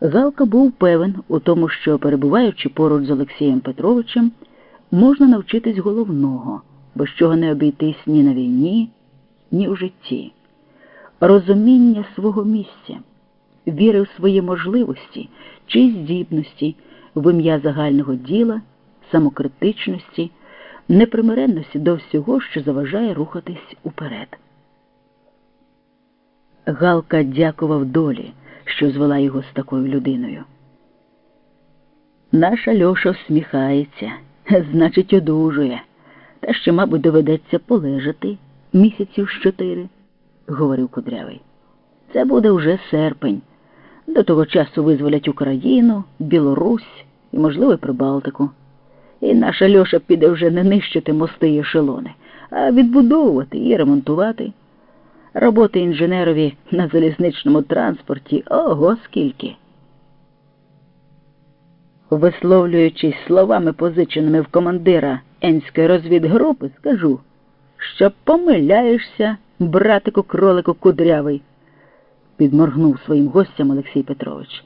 Галка був певен у тому, що, перебуваючи поруч з Олексієм Петровичем, можна навчитись головного, без чого не обійтись ні на війні, ні в житті, розуміння свого місця, віри в свої можливості чи здібності в ім'я загального діла, самокритичності, непримиренності до всього, що заважає рухатись уперед. Галка дякував долі, що звела його з такою людиною. Наша Льоша всміхається, значить, одужує, та ще, мабуть, доведеться полежати місяців з чотири, говорив кудрявий. Це буде вже серпень. До того часу визволять Україну, Білорусь і, можливо, Прибалтику. І наша Льоша піде вже не нищити мости і ешелони, а відбудовувати і ремонтувати. Роботи інженерові на залізничному транспорті ого скільки. Висловлюючись словами, позиченими в командира Енської розвідгрупи, скажу, що помиляєшся, братику кролику кудрявий, підморгнув своїм гостям Олексій Петрович.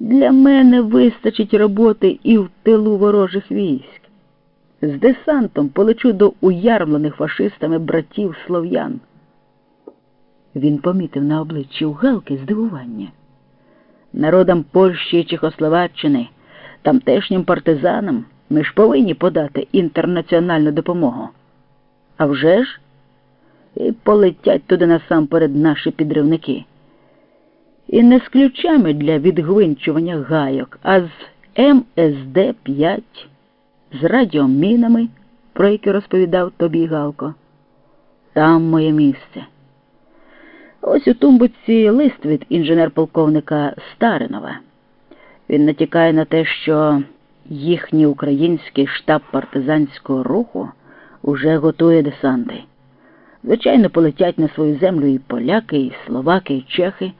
Для мене вистачить роботи і в тилу ворожих військ. З десантом полечу до уярмлених фашистами братів слов'ян. Він помітив на обличчі у Галки здивування. Народам Польщі і Чехословаччини, тамтешнім партизанам ми ж повинні подати інтернаціональну допомогу. А вже ж і полетять туди насамперед наші підривники. І не з ключами для відгвинчування гайок, а з МСД-5, з радіомінами, про які розповідав тобі Галко. Там моє місце. Ось у тумбуці лист від інженер-полковника Старинова. Він натякає на те, що їхній український штаб партизанського руху уже готує десанти. Звичайно, полетять на свою землю і поляки, і словаки, і чехи,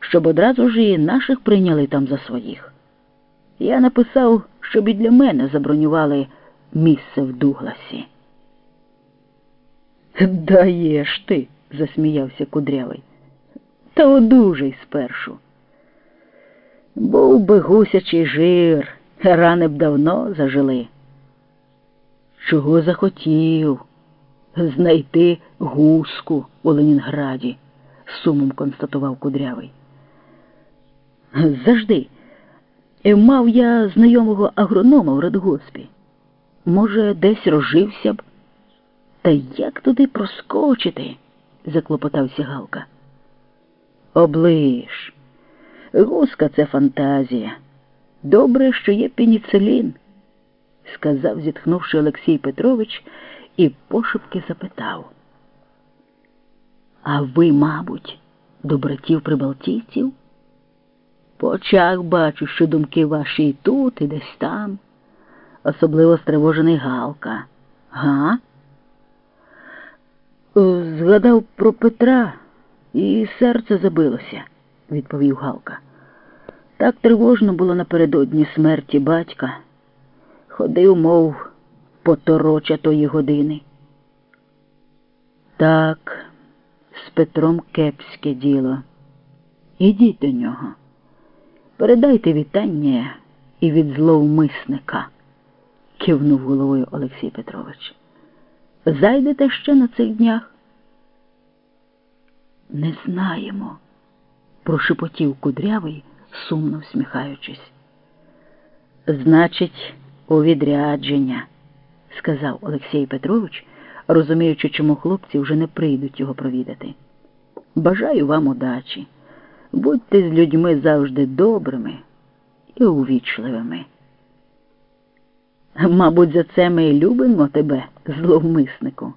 щоб одразу ж і наших прийняли там за своїх. Я написав, щоб і для мене забронювали місце в Дугласі. Даєш ти засміявся кудрявий. Та одужай спершу. Був би гусячий жир, рани б давно зажили. Чого захотів знайти гуску у Ленінграді, сумом констатував кудрявий. Завжди. Мав я знайомого агронома в радгоспі. Може, десь розжився б. Та як туди проскочити? Заклопотався Галка. Оближ. Гуска це фантазія. Добре, що є пеніцилін, сказав, зітхнувши Олексій Петрович, і пошепки запитав. А ви, мабуть, до братів прибалтійців? По очах бачу, що думки ваші і тут, і десь там, особливо стривожений Галка. Га? Згадав про Петра і серце забилося, відповів Галка. Так тривожно було напередодні смерті батька. Ходив, мов потороча тої години. Так, з Петром кепське діло. Ідіть до нього. Передайте вітання і від зловмисника, кивнув головою Олексій Петрович. Зайдете ще на цих днях? Не знаємо, прошепотів кудрявий, сумно всміхаючись. Значить, у відрядження, сказав Олексій Петрович, розуміючи, чому хлопці вже не прийдуть його провідати. Бажаю вам удачі. Будьте з людьми завжди добрими і увічливими. Мабуть, за це ми і любимо тебе, зловмиснику,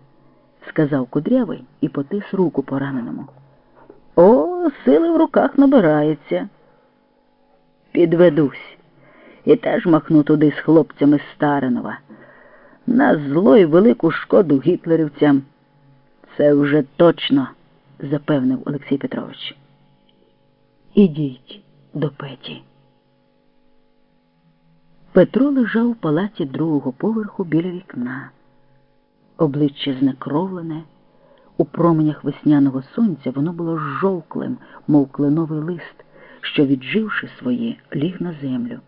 сказав кудрявий і потис руку пораненому. О, сили в руках набирається. Підведусь і теж махну туди з хлопцями Старинова. На зло й велику шкоду гітлерівцям. Це вже точно, запевнив Олексій Петрович. Ідіть до Петі. Петро лежав у палаті другого поверху біля вікна, обличчя знекровлене. У променях весняного сонця воно було жовклим, мов кленовий лист, що, відживши своє, ліг на землю.